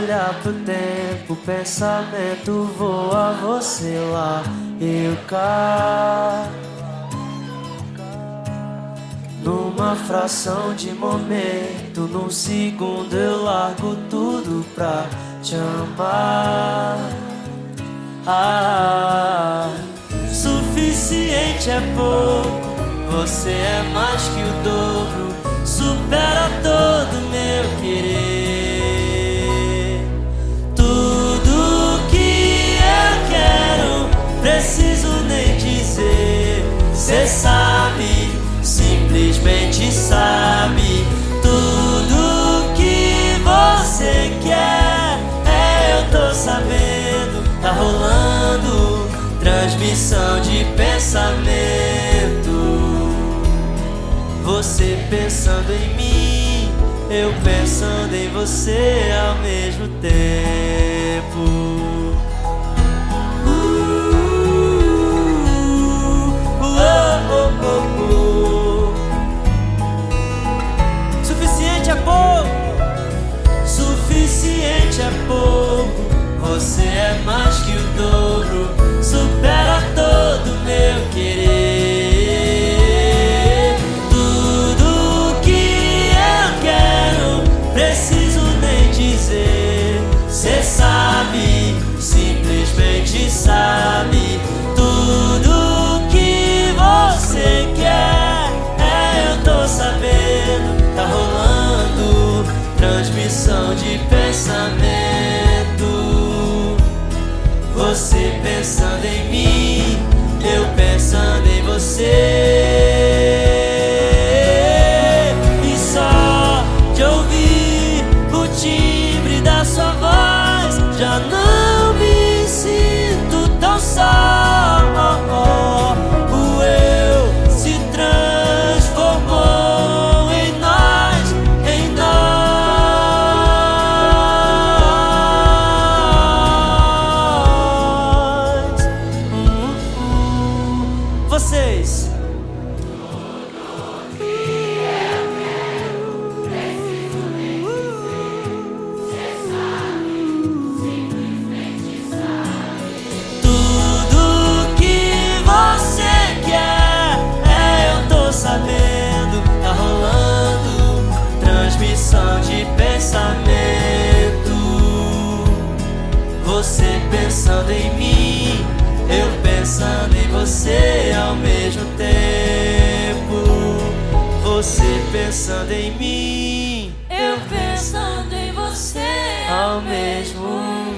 olhar pro tempo, pensamento voa, você lá, eu cá. Numa fração de momento, num segundo eu largo tudo pra te amar. Ah, suficiente é pouco, você é mais que o dobro, supera todo meu dizer, cê sabe simplesmente sabe tudo que você quer. É, eu tô sabendo, tá rolando transmissão de pensamento. Você pensando em mim, eu pensando em você ao mesmo tempo. Você pensando em mim, eu pensando em você. E só de ouvir o timbre da sua voz, já não me sinto pensamento. Você pensando em mim, eu pensando em você ao mesmo tempo. Você pensando em mim, Eu pensando em você ao mesmo